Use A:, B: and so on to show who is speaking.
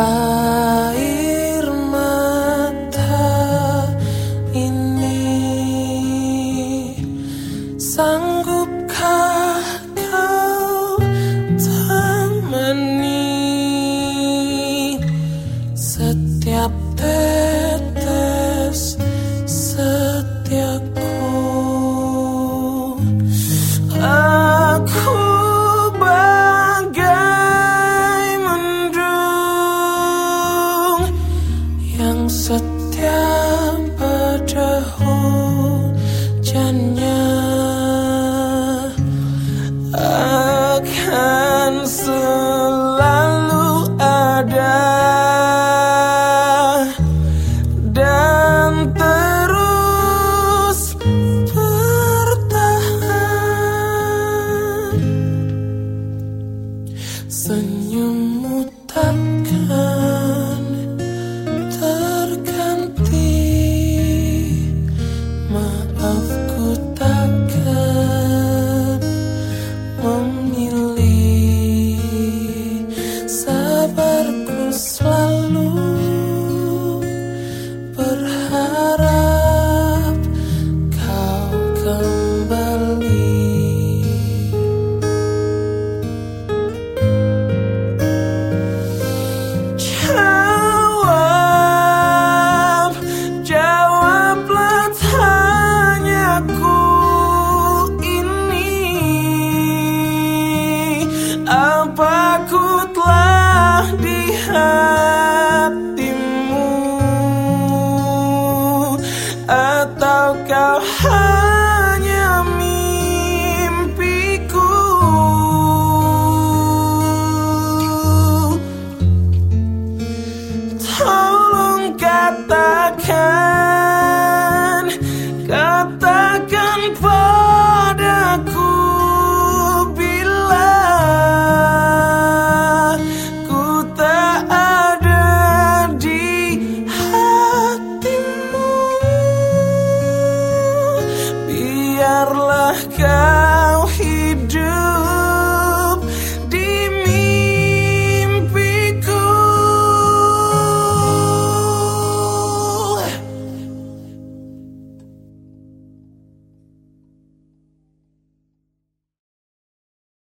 A: Ah. Setia pada hujannya akan sabarku Biarlah kau